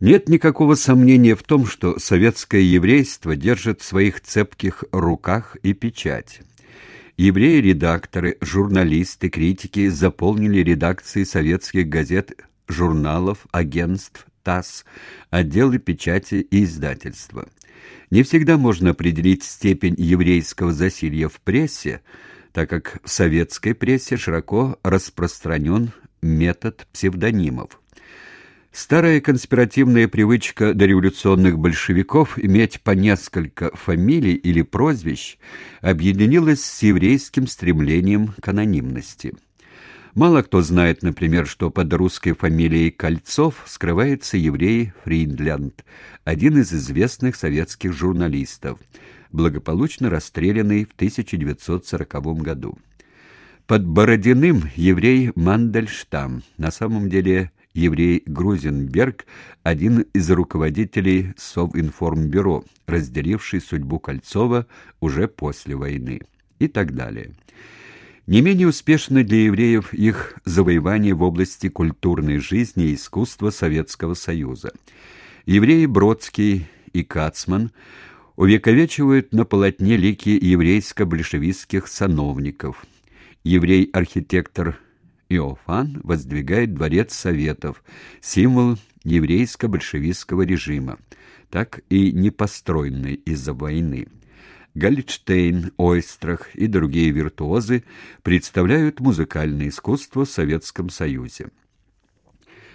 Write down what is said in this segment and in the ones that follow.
Нет никакого сомнения в том, что советское еврейство держит в своих цепких руках и печать. Евреи-редакторы, журналисты, критики заполнили редакции советских газет, журналов, агентств, ТАСС, отделы печати и издательства. Не всегда можно определить степень еврейского засилья в прессе, так как в советской прессе широко распространен метод псевдонимов. Старая конспиративная привычка дореволюционных большевиков иметь по несколько фамилий или прозвищ объединилась с еврейским стремлением к анонимности. Мало кто знает, например, что под русской фамилией Кольцов скрывается еврей Фридлянд, один из известных советских журналистов, благополучно расстрелянный в 1940 году. Под Бородиным еврей Мандельштам, на самом деле еврей Грузенберг, один из руководителей Совинформбюро, разделивший судьбу Кольцова уже после войны, и так далее. Не менее успешно для евреев их завоевание в области культурной жизни и искусства Советского Союза. Евреи Бродский и Кацман увековечивают на полотне лики еврейско-большевистских сановников. Еврей-архитектор Иофан воздвигает дворец Советов, символ еврейско-большевистского режима, так и не построенный из-за войны. Галльштейн, Ойстрах и другие виртуозы представляют музыкальное искусство в Советском Союзе.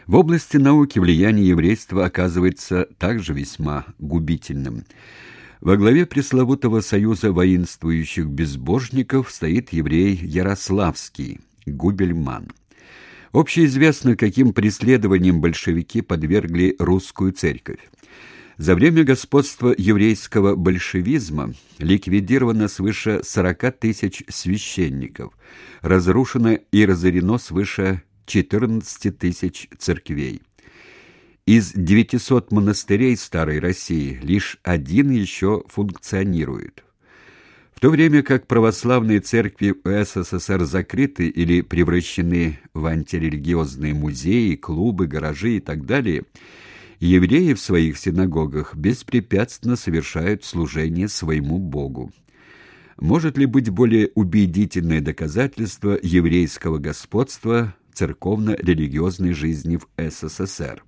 В области науки влияние еврейства оказывается также весьма губительным. Во главе пресловутого союза воинствующих безбожников стоит еврей Ярославский – Губельман. Общеизвестно, каким преследованием большевики подвергли русскую церковь. За время господства еврейского большевизма ликвидировано свыше 40 тысяч священников, разрушено и разорено свыше 14 тысяч церквей. Из 900 монастырей Старой России лишь один еще функционирует то время как православные церкви в СССР закрыты или превращены в антирелигиозные музеи, клубы, гаражи и так далее, евреи в своих синагогах беспрепятственно совершают служение своему Богу. Может ли быть более убедительное доказательство еврейского господства церковно-религиозной жизни в СССР?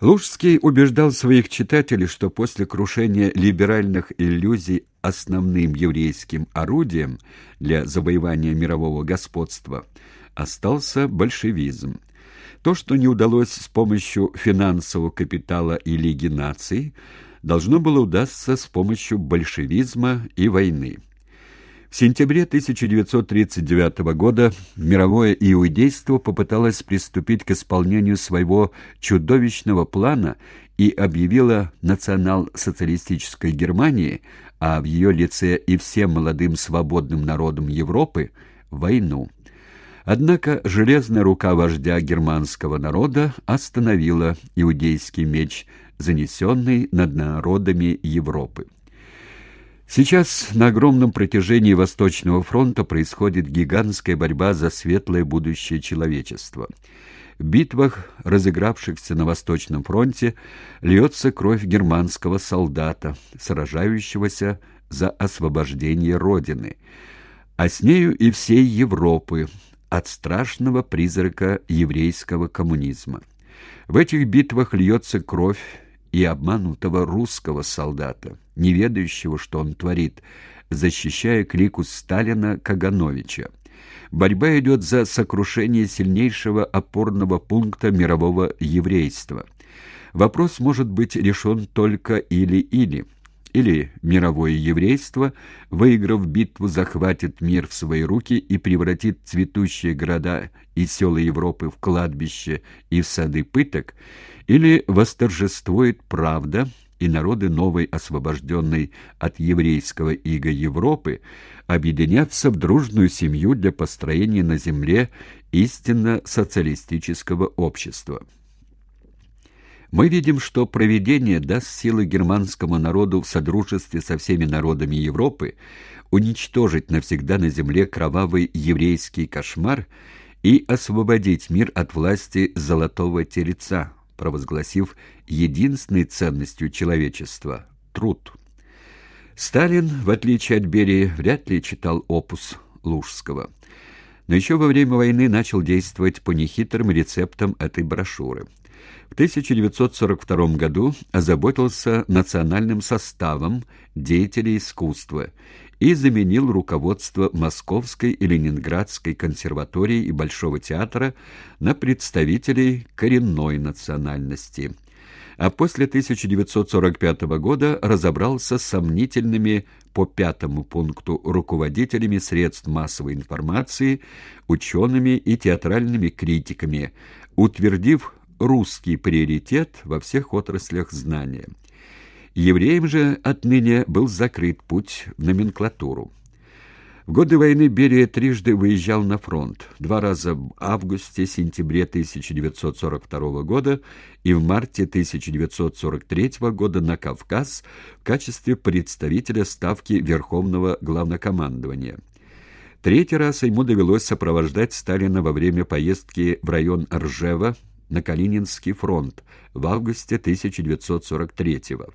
Лужский убеждал своих читателей, что после крушения либеральных иллюзий основным еврейским орудием для завоевания мирового господства остался большевизм. То, что не удалось с помощью финансового капитала и Лиги наций, должно было удастся с помощью большевизма и войны. В сентябре 1939 года мировое иудейство попыталось приступить к исполнению своего чудовищного плана и объявило национал-социалистической Германии, а в ее лице и всем молодым свободным народам Европы, войну. Однако железная рука вождя германского народа остановила иудейский меч, занесенный над народами Европы. Сейчас на огромном протяжении Восточного фронта происходит гигантская борьба за светлое будущее человечества. В битвах, разыгравшихся на Восточном фронте, льется кровь германского солдата, сражающегося за освобождение Родины, а с нею и всей Европы от страшного призрака еврейского коммунизма. В этих битвах льется кровь и обманутого русского солдата, не ведающего, что он творит, защищая клику Сталина Кагановича. Борьба идет за сокрушение сильнейшего опорного пункта мирового еврейства. Вопрос может быть решен только или-или. Или мировое еврейство, выиграв битву, захватит мир в свои руки и превратит цветущие города и села Европы в кладбище и в сады пыток, или восторжествует правда, и народы новой освобожденной от еврейского ига Европы объединятся в дружную семью для построения на земле истинно социалистического общества. Мы видим, что проведение даст силы германскому народу в содружестве со всеми народами Европы уничтожить навсегда на земле кровавый еврейский кошмар и освободить мир от власти золотого тельца, провозгласив единственной ценностью человечества — труд. Сталин, в отличие от Берии, вряд ли читал опус Лужского. Но еще во время войны начал действовать по нехитрым рецептам этой брошюры. В 1942 году озаботился национальным составом деятелей искусства и заменил руководство Московской и Ленинградской консерватории и Большого театра на представителей коренной национальности. А после 1945 года разобрался с сомнительными по пятому пункту руководителями средств массовой информации, учеными и театральными критиками, утвердив русский приоритет во всех отраслях знания. Евреям же отныне был закрыт путь в номенклатуру. В годы войны Берия трижды выезжал на фронт, два раза в августе-сентябре 1942 года и в марте 1943 года на Кавказ в качестве представителя Ставки Верховного Главнокомандования. Третий раз ему довелось сопровождать Сталина во время поездки в район Ржева на Калининский фронт в августе 1943 года.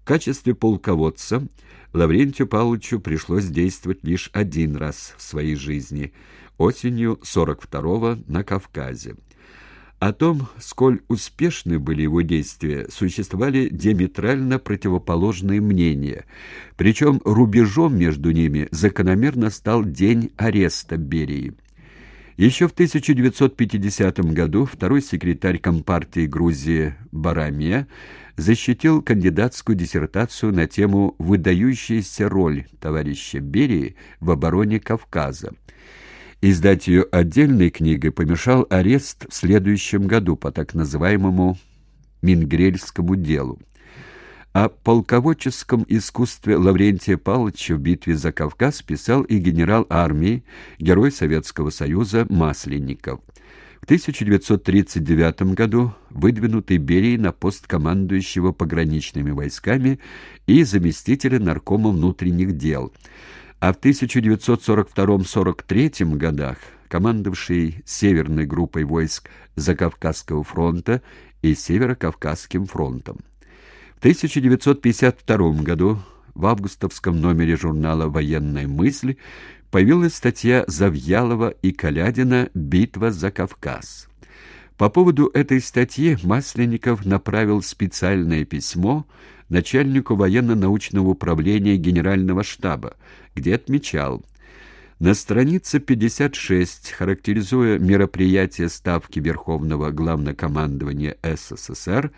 В качестве полководца Лаврентию Павловичу пришлось действовать лишь один раз в своей жизни, осенью 42-го на Кавказе. О том, сколь успешны были его действия, существовали диаметрально противоположные мнения, причем рубежом между ними закономерно стал день ареста Берии. Еще в 1950 году второй секретарь Компартии Грузии Барамия защитил кандидатскую диссертацию на тему «Выдающаяся роль товарища Берии в обороне Кавказа». Издать ее отдельной книгой помешал арест в следующем году по так называемому «Мингрельскому делу». О полководческом искусстве Лаврентия Павловича в битве за Кавказ писал и генерал армии, герой Советского Союза Масленников. В 1939 году выдвинутый Берией на пост командующего пограничными войсками и заместителя наркома внутренних дел, а в 1942-43 годах командовавший Северной группой войск Закавказского фронта и Северо-Кавказским фронтом. В 1952 году в августовском номере журнала «Военная мысль» появилась статья Завьялова и Калядина «Битва за Кавказ». По поводу этой статьи Масленников направил специальное письмо начальнику военно-научного управления Генерального штаба, где отмечал на странице 56, характеризуя мероприятие Ставки Верховного Главнокомандования СССР,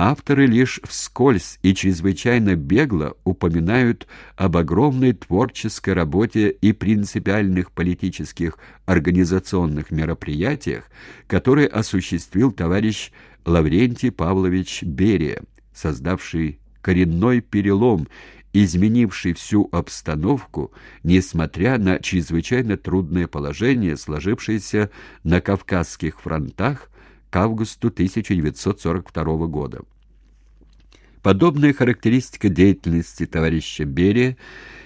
авторы лишь вскользь и чрезвычайно бегло упоминают об огромной творческой работе и принципиальных политических организационных мероприятиях, которые осуществил товарищ Лаврентий Павлович Берия, создавший коренной перелом, изменивший всю обстановку, несмотря на чрезвычайно трудное положение, сложившееся на Кавказских фронтах к августу 1942 года. Подобная характеристика деятельности товарища Берия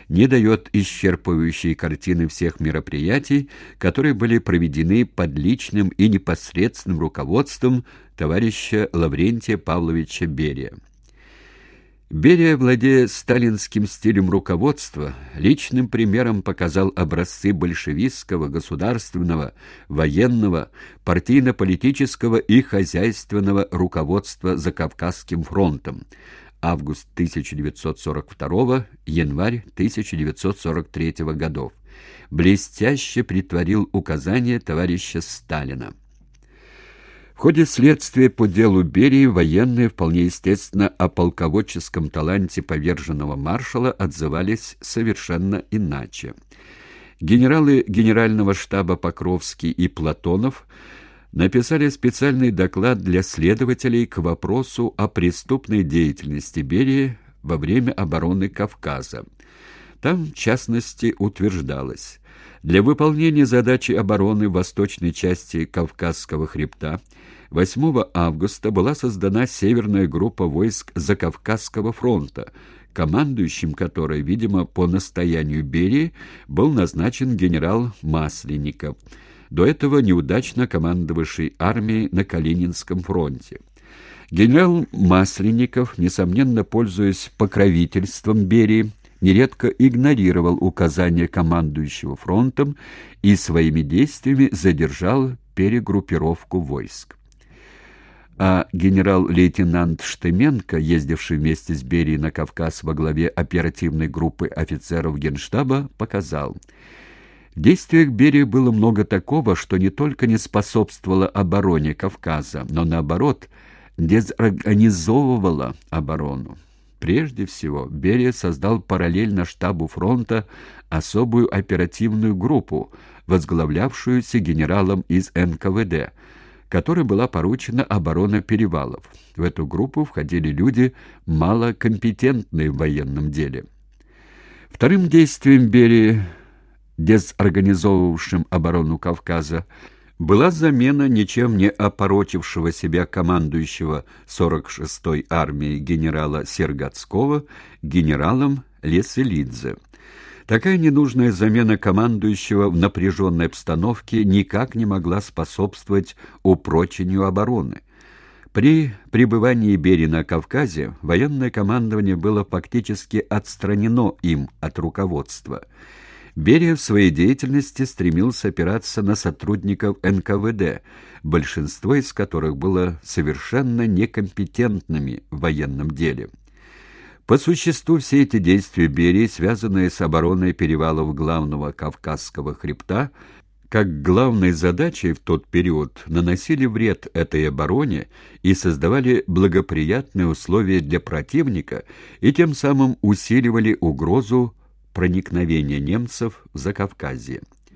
не дает исчерпывающей картины всех мероприятий, которые были проведены под личным и непосредственным руководством товарища Лаврентия Павловича Берия. Берия, владея сталинским стилем руководства, личным примером показал образцы большевистского, государственного, военного, партийно-политического и хозяйственного руководства за Кавказским фронтом. Август 1942, январь 1943 годов. Блестяще притворил указания товарища Сталина. В ходе следствия по делу Берии военные, вполне естественно, о полководческом таланте поверженного маршала отзывались совершенно иначе. Генералы Генерального штаба Покровский и Платонов написали специальный доклад для следователей к вопросу о преступной деятельности Берии во время обороны Кавказа. Там, в частности, утверждалось, для выполнения задачи обороны восточной части Кавказского хребта 8 августа была создана северная группа войск Закавказского фронта, командующим которой, видимо, по настоянию Берии, был назначен генерал Масленников, до этого неудачно командовавший армией на Калининском фронте. Генерал Масленников, несомненно пользуясь покровительством Берии, нередко игнорировал указания командующего фронтом и своими действиями задержал перегруппировку войск. А генерал-лейтенант Штеменко, ездивший вместе с Берией на Кавказ во главе оперативной группы офицеров Генштаба, показал – в действиях Берии было много такого, что не только не способствовало обороне Кавказа, но, наоборот, дезорганизовывало оборону. Прежде всего, Берия создал параллельно штабу фронта особую оперативную группу, возглавлявшуюся генералом из НКВД, которой была поручена оборона перевалов. В эту группу входили люди, малокомпетентные в военном деле. Вторым действием Берии дезорганизовавшим оборону Кавказа, была замена ничем не опорочившего себя командующего 46-й армией генерала Сергацкого генералом Леселидзе. Такая ненужная замена командующего в напряженной обстановке никак не могла способствовать упрочению обороны. При пребывании Бери на Кавказе военное командование было фактически отстранено им от руководства – Берия в своей деятельности стремился опираться на сотрудников НКВД, большинство из которых было совершенно некомпетентными в военном деле. По существу все эти действия Берии, связанные с обороной перевалов главного Кавказского хребта, как главной задачей в тот период наносили вред этой обороне и создавали благоприятные условия для противника и тем самым усиливали угрозу проникновения немцев в Закавказье.